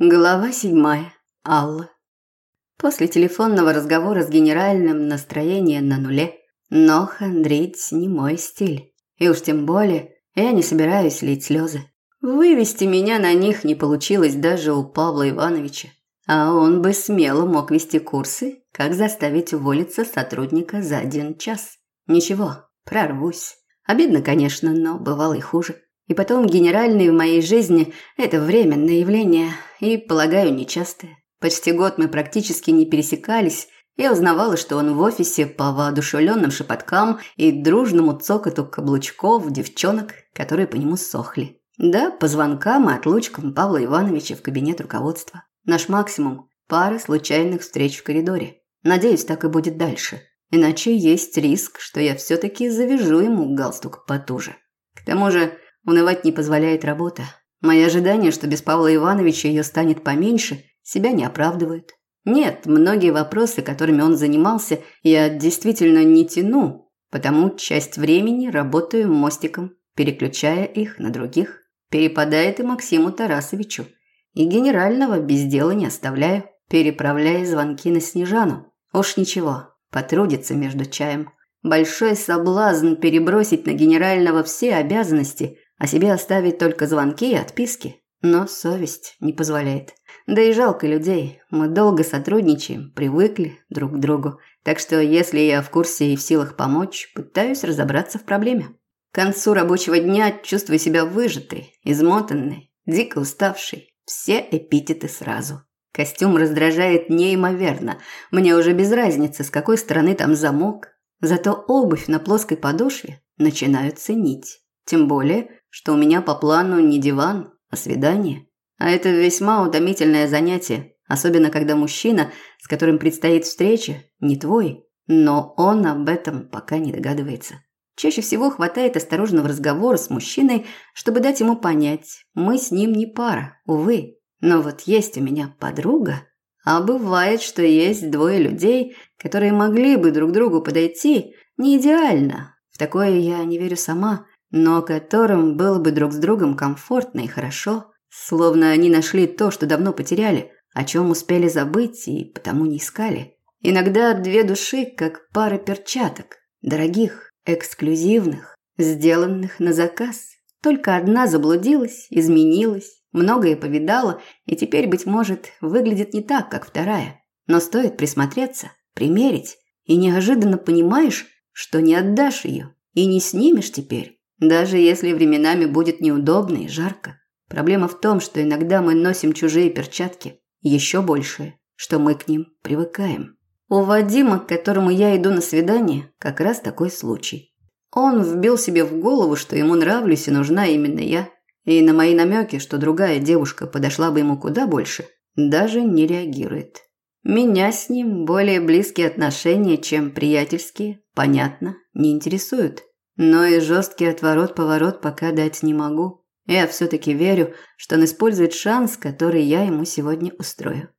Глава седьмая. Алла. После телефонного разговора с генеральным настроение на нуле. Но хандрить не мой стиль. И уж тем более я не собираюсь лить слезы. Вывести меня на них не получилось даже у Павла Ивановича. А он бы смело мог вести курсы, как заставить уволиться сотрудника за один час. Ничего, прорвусь. Обидно, конечно, но бывало и хуже. И потом генеральный в моей жизни – это временное явление, и, полагаю, нечастое. Почти год мы практически не пересекались. Я узнавала, что он в офисе по воодушевленным шепоткам и дружному цокоту каблучков девчонок, которые по нему сохли. Да, по звонкам и отлучкам Павла Ивановича в кабинет руководства. Наш максимум – пара случайных встреч в коридоре. Надеюсь, так и будет дальше. Иначе есть риск, что я все-таки завяжу ему галстук потуже. К тому же, унывать не позволяет работа. Мои ожидания, что без Павла Ивановича ее станет поменьше, себя не оправдывают. Нет, многие вопросы, которыми он занимался, я действительно не тяну, потому часть времени работаю мостиком, переключая их на других. Перепадает и Максиму Тарасовичу – и генерального без дела не оставляю, переправляя звонки на Снежану. Уж ничего, потрудится между чаем. Большой соблазн перебросить на генерального все обязанности, а себе оставить только звонки и отписки. Но совесть не позволяет. Да и жалко людей. Мы долго сотрудничаем, привыкли друг к другу. Так что, если я в курсе и в силах помочь, пытаюсь разобраться в проблеме. К концу рабочего дня чувствую себя выжатой, измотанной, дико уставшей. Все эпитеты сразу. Костюм раздражает неимоверно. Мне уже без разницы, с какой стороны там замок. Зато обувь на плоской подошве начинают ценить. Тем более, что у меня по плану не диван, а свидание. А это весьма утомительное занятие, особенно когда мужчина, с которым предстоит встреча, не твой, но он об этом пока не догадывается. Чаще всего хватает осторожного разговора с мужчиной, чтобы дать ему понять, мы с ним не пара, увы. Но вот есть у меня подруга, а бывает, что есть двое людей, которые могли бы друг другу подойти не идеально. В такое я не верю сама, но которым было бы друг с другом комфортно и хорошо, словно они нашли то, что давно потеряли, о чем успели забыть и потому не искали. Иногда две души, как пара перчаток, дорогих, эксклюзивных, сделанных на заказ. Только одна заблудилась, изменилась, многое повидала и теперь, быть может, выглядит не так, как вторая. Но стоит присмотреться, примерить, и неожиданно понимаешь, что не отдашь ее и не снимешь теперь, даже если временами будет неудобно и жарко. Проблема в том, что иногда мы носим чужие перчатки, еще большее, что мы к ним привыкаем. У Вадима, к которому я иду на свидание, как раз такой случай. Он вбил себе в голову, что ему нравлюсь и нужна именно я. И на мои намеки, что другая девушка подошла бы ему куда больше, даже не реагирует. Меня с ним более близкие отношения, чем приятельские, понятно, не интересуют. Но и жесткий отворот-поворот пока дать не могу. Я все-таки верю, что он использует шанс, который я ему сегодня устрою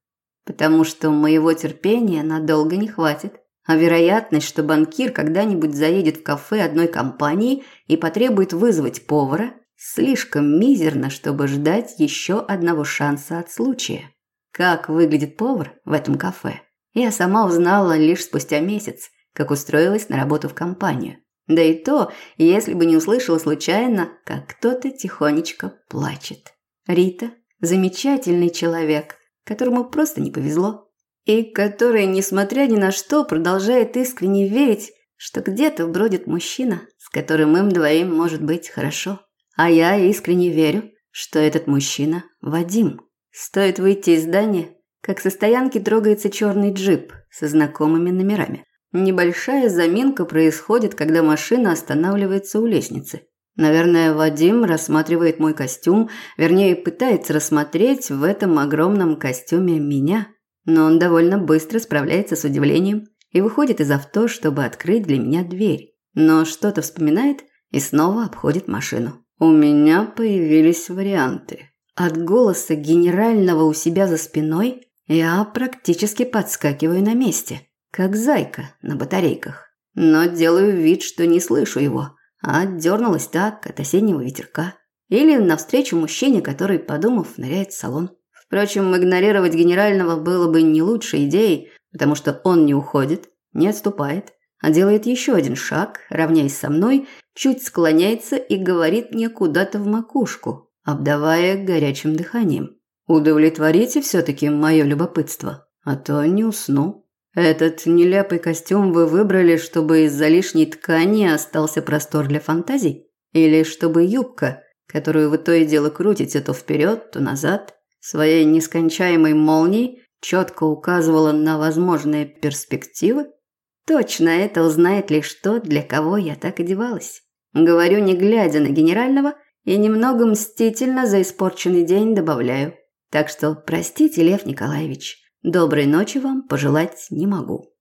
потому что моего терпения надолго не хватит. А вероятность, что банкир когда-нибудь заедет в кафе одной компании и потребует вызвать повара, слишком мизерна, чтобы ждать еще одного шанса от случая. Как выглядит повар в этом кафе? Я сама узнала лишь спустя месяц, как устроилась на работу в компанию. Да и то, если бы не услышала случайно, как кто-то тихонечко плачет. Рита – замечательный человек – которому просто не повезло, и который, несмотря ни на что, продолжает искренне верить, что где-то бродит мужчина, с которым им двоим может быть хорошо. А я искренне верю, что этот мужчина – Вадим. Стоит выйти из здания, как со стоянки трогается черный джип со знакомыми номерами. Небольшая заминка происходит, когда машина останавливается у лестницы. Наверное, Вадим рассматривает мой костюм, вернее, пытается рассмотреть в этом огромном костюме меня. Но он довольно быстро справляется с удивлением и выходит из авто, чтобы открыть для меня дверь. Но что-то вспоминает и снова обходит машину. У меня появились варианты. От голоса генерального у себя за спиной я практически подскакиваю на месте, как зайка на батарейках. Но делаю вид, что не слышу его – а дернулась так от осеннего ветерка. Или навстречу мужчине, который, подумав, ныряет в салон. Впрочем, игнорировать генерального было бы не лучшей идеей, потому что он не уходит, не отступает, а делает еще один шаг, равняясь со мной, чуть склоняется и говорит мне куда-то в макушку, обдавая горячим дыханием. «Удовлетворите все-таки мое любопытство, а то не усну». Этот нелепый костюм вы выбрали, чтобы из-за лишней ткани остался простор для фантазий? Или чтобы юбка, которую вы то и дело крутите то вперед, то назад, своей нескончаемой молнией четко указывала на возможные перспективы? Точно это узнает лишь то, для кого я так одевалась. Говорю, не глядя на генерального, и немного мстительно за испорченный день добавляю. Так что простите, Лев Николаевич, доброй ночи вам пожелать не могу.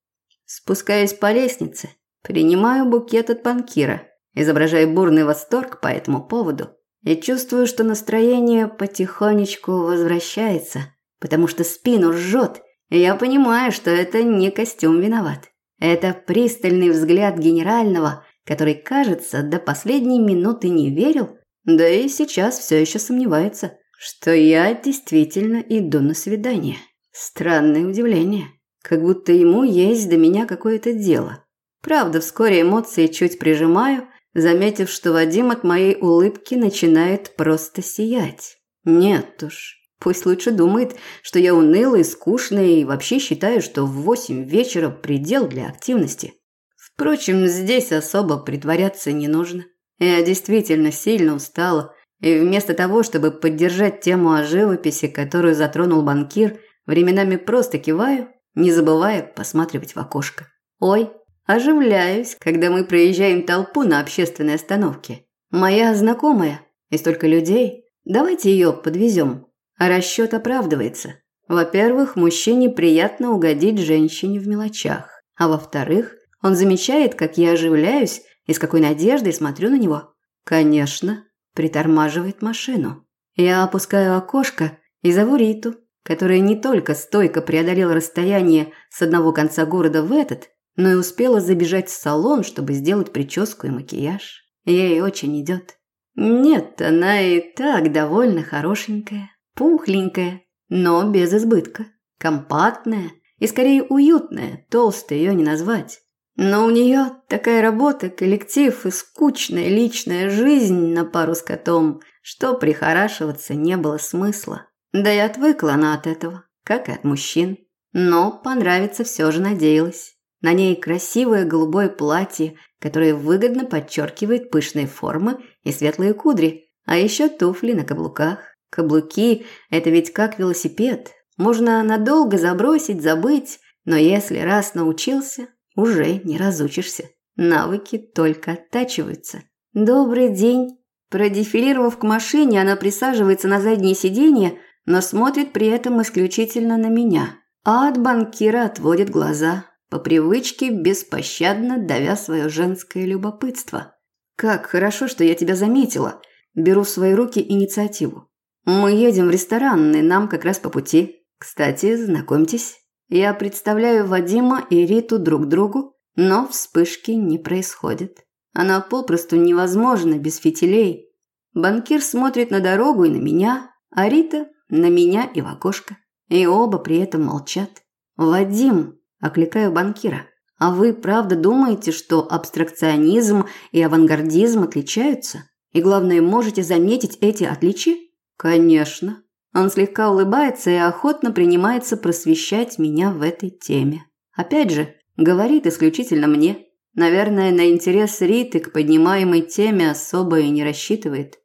Спускаясь по лестнице, принимаю букет от банкира, изображая бурный восторг по этому поводу, и чувствую, что настроение потихонечку возвращается, потому что спину жжет, и я понимаю, что это не костюм виноват. Это пристальный взгляд генерального, который, кажется, до последней минуты не верил, да и сейчас все еще сомневается, что я действительно иду на свидание. Странное удивление, как будто ему есть до меня какое-то дело. Правда, вскоре эмоции чуть прижимаю, заметив, что Вадим от моей улыбки начинает просто сиять. Нет уж, Пусть лучше думает, что я унылый, скучный и вообще считаю, что в восемь вечера предел для активности. Впрочем, здесь особо притворяться не нужно. Я действительно сильно устала, и вместо того, чтобы поддержать тему о живописи, которую затронул банкир, временами просто киваю, не забывая посматривать в окошко. Ой, оживляюсь, когда мы проезжаем толпу на общественной остановке. Моя знакомая, и столько людей. Давайте ее подвезем. А расчет оправдывается. Во-первых, мужчине приятно угодить женщине в мелочах. А во-вторых, он замечает, как я оживляюсь и с какой надеждой смотрю на него. Конечно, притормаживает машину. Я опускаю окошко и зову Риту, которая не только стойко преодолела расстояние с одного конца города в этот, но и успела забежать в салон, чтобы сделать прическу и макияж. Ей очень идет. Нет, она и так довольно хорошенькая. Пухленькая, но без избытка. Компактная и скорее уютная, толстой ее не назвать. Но у нее такая работа, коллектив и скучная личная жизнь на пару с котом, что прихорашиваться не было смысла. Да и отвыкла она от этого, как и от мужчин. Но понравиться все же надеялась. На ней красивое голубое платье, которое выгодно подчеркивает пышные формы и светлые кудри, а еще туфли на каблуках. Каблуки – это ведь как велосипед. Можно надолго забросить, забыть, но если раз научился, уже не разучишься. Навыки только оттачиваются. «Добрый день!» Продефилировав к машине, она присаживается на заднее сиденье, но смотрит при этом исключительно на меня. А от банкира отводит глаза, по привычке беспощадно давя свое женское любопытство. «Как хорошо, что я тебя заметила!» Беру в свои руки инициативу. Мы едем в ресторан, и нам как раз по пути. Кстати, знакомьтесь. Я представляю Вадима и Риту друг другу, но вспышки не происходит. Она попросту невозможна без фитилей. Банкир смотрит на дорогу и на меня, а Рита на меня и в окошко. И оба при этом молчат. «Вадим!» – окликаю банкира. «А вы правда думаете, что абстракционизм и авангардизм отличаются? И главное, можете заметить эти отличия?» Конечно. Он слегка улыбается и охотно принимается просвещать меня в этой теме. Опять же, говорит исключительно мне. Наверное, на интерес Риты к поднимаемой теме особо и не рассчитывает.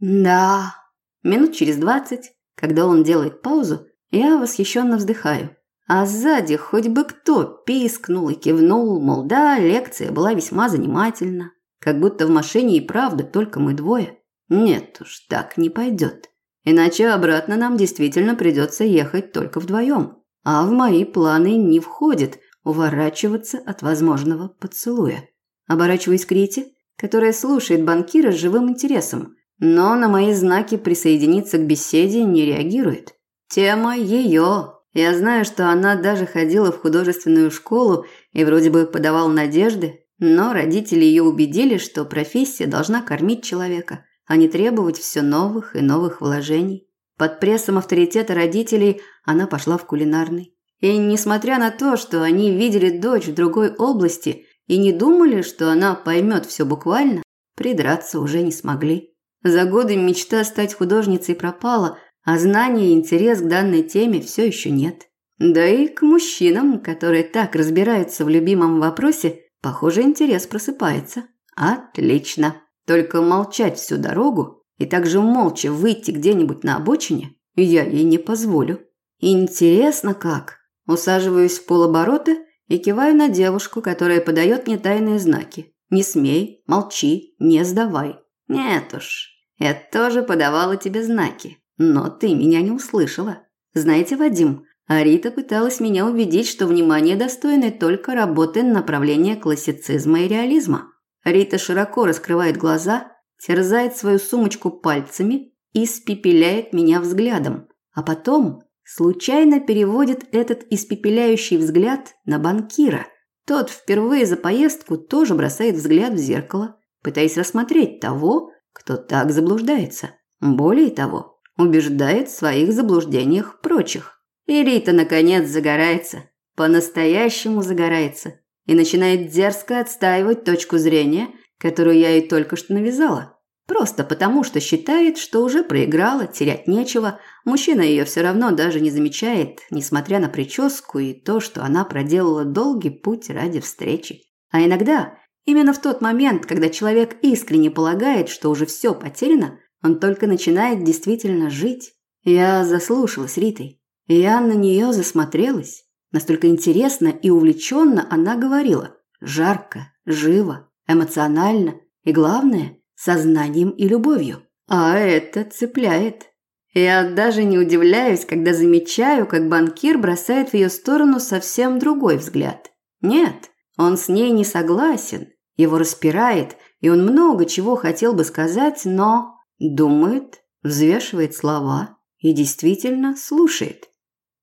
Да. Минут через двадцать, когда он делает паузу, я восхищенно вздыхаю. А сзади хоть бы кто пискнул и кивнул, мол, да, лекция была весьма занимательна. Как будто в машине и правда только мы двое. Нет уж, так не пойдет. Иначе обратно нам действительно придется ехать только вдвоем. А в мои планы не входит уворачиваться от возможного поцелуя. Оборачиваюсь к Рите, которая слушает банкира с живым интересом, но на мои знаки присоединиться к беседе не реагирует. Тема ее. Я знаю, что она даже ходила в художественную школу и вроде бы подавала надежды, но родители ее убедили, что профессия должна кормить человека – а не требовать все новых и новых вложений. Под прессом авторитета родителей она пошла в кулинарный. И несмотря на то, что они видели дочь в другой области и не думали, что она поймет все буквально, придраться уже не смогли. За годы мечта стать художницей пропала, а знания и интерес к данной теме все еще нет. Да и к мужчинам, которые так разбираются в любимом вопросе, похоже, интерес просыпается. Отлично. Только молчать всю дорогу и также молча выйти где-нибудь на обочине я ей не позволю. Интересно как. Усаживаюсь в полоборота и киваю на девушку, которая подает мне тайные знаки. Не смей, молчи, не сдавай. Нет уж, я тоже подавала тебе знаки, но ты меня не услышала. Знаете, Вадим, Арита пыталась меня убедить, что внимание достойно только работы направления классицизма и реализма. Рита широко раскрывает глаза, терзает свою сумочку пальцами и спепеляет меня взглядом, а потом случайно переводит этот испепеляющий взгляд на банкира. Тот впервые за поездку тоже бросает взгляд в зеркало, пытаясь рассмотреть того, кто так заблуждается. Более того, убеждает в своих заблуждениях прочих. И Рита, наконец, загорается. По-настоящему загорается. И начинает дерзко отстаивать точку зрения, которую я ей только что навязала. Просто потому, что считает, что уже проиграла, терять нечего. Мужчина ее все равно даже не замечает, несмотря на прическу и то, что она проделала долгий путь ради встречи. А иногда Именно в тот момент, когда человек искренне полагает, что уже все потеряно, он только начинает действительно жить. Я заслушалась Ритой. Я на нее засмотрелась. Настолько интересно и увлеченно она говорила. Жарко, живо, эмоционально и, главное, сознанием и любовью. А это цепляет. Я даже не удивляюсь, когда замечаю, как банкир бросает в ее сторону совсем другой взгляд. Нет, он с ней не согласен, его распирает, и он много чего хотел бы сказать, но думает, взвешивает слова и действительно слушает.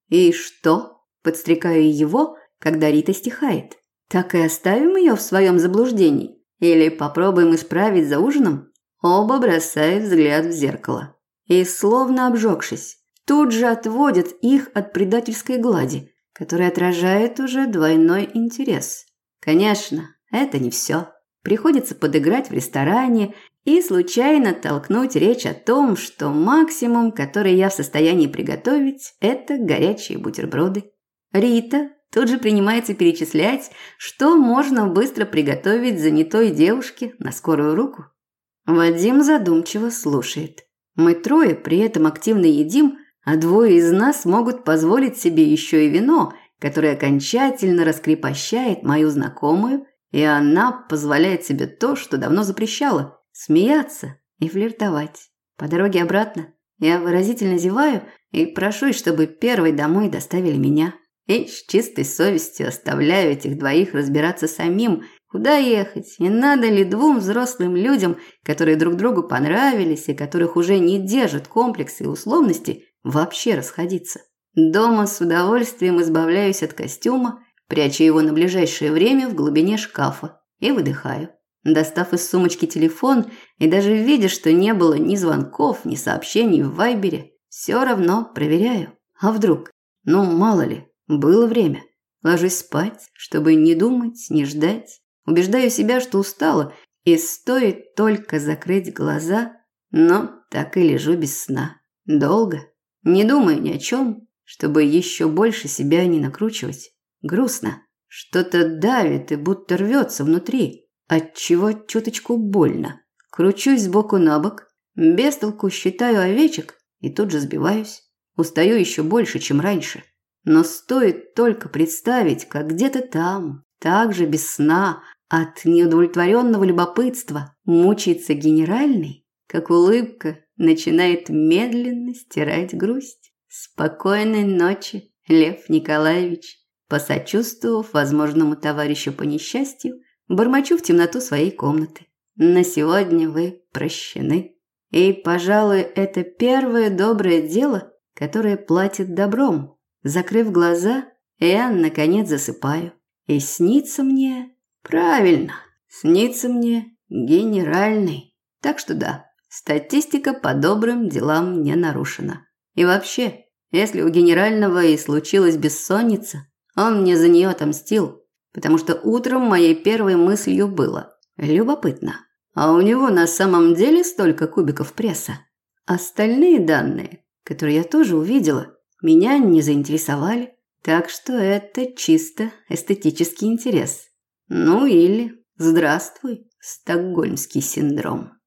И что? Подстрекаю его, когда Рита стихает. Так и оставим ее в своем заблуждении? Или попробуем исправить за ужином? Оба бросают взгляд в зеркало. И, словно обжегшись, тут же отводят их от предательской глади, которая отражает уже двойной интерес. Конечно, это не все. Приходится подыграть в ресторане и случайно толкнуть речь о том, что максимум, который я в состоянии приготовить, это горячие бутерброды. Рита тут же принимается перечислять, что можно быстро приготовить занятой девушке на скорую руку. Вадим задумчиво слушает. Мы трое при этом активно едим, а двое из нас могут позволить себе еще и вино, которое окончательно раскрепощает мою знакомую и она позволяет себе то, что давно запрещала – смеяться и флиртовать. По дороге обратно я выразительно зеваю и прошу, чтобы первой домой доставили меня. И с чистой совестью оставляю этих двоих разбираться самим, куда ехать и надо ли двум взрослым людям, которые друг другу понравились и которых уже не держат комплексы и условности, вообще расходиться. Дома с удовольствием избавляюсь от костюма прячу его на ближайшее время в глубине шкафа и выдыхаю. Достав из сумочки телефон и даже видя, что не было ни звонков, ни сообщений в Вайбере, все равно проверяю. А вдруг? Ну, мало ли, было время. Ложусь спать, чтобы не думать, не ждать. Убеждаю себя, что устала, и стоит только закрыть глаза, но так и лежу без сна. Долго, не думая ни о чем, чтобы еще больше себя не накручивать. Грустно. Что-то давит и будто рвется внутри, отчего чуточку больно. Кручусь сбоку на бок, без толку считаю овечек и тут же сбиваюсь. Устаю еще больше, чем раньше. Но стоит только представить, как где-то там, так же без сна, от неудовлетворенного любопытства мучается генеральный, как улыбка начинает медленно стирать грусть. Спокойной ночи, Лев Николаевич. Посочувствовав возможному товарищу по несчастью, бормочу в темноту своей комнаты. На сегодня вы прощены. И, пожалуй, это первое доброе дело, которое платит добром. Закрыв глаза, я, наконец, засыпаю. И снится мне... Правильно, снится мне генеральный. Так что да, статистика по добрым делам не нарушена. И вообще, если у генерального и случилась бессонница, он мне за нее отомстил, потому что утром моей первой мыслью было «любопытно, а у него на самом деле столько кубиков пресса?» Остальные данные, которые я тоже увидела, меня не заинтересовали, так что это чисто эстетический интерес. Ну или «Здравствуй, стокгольмский синдром».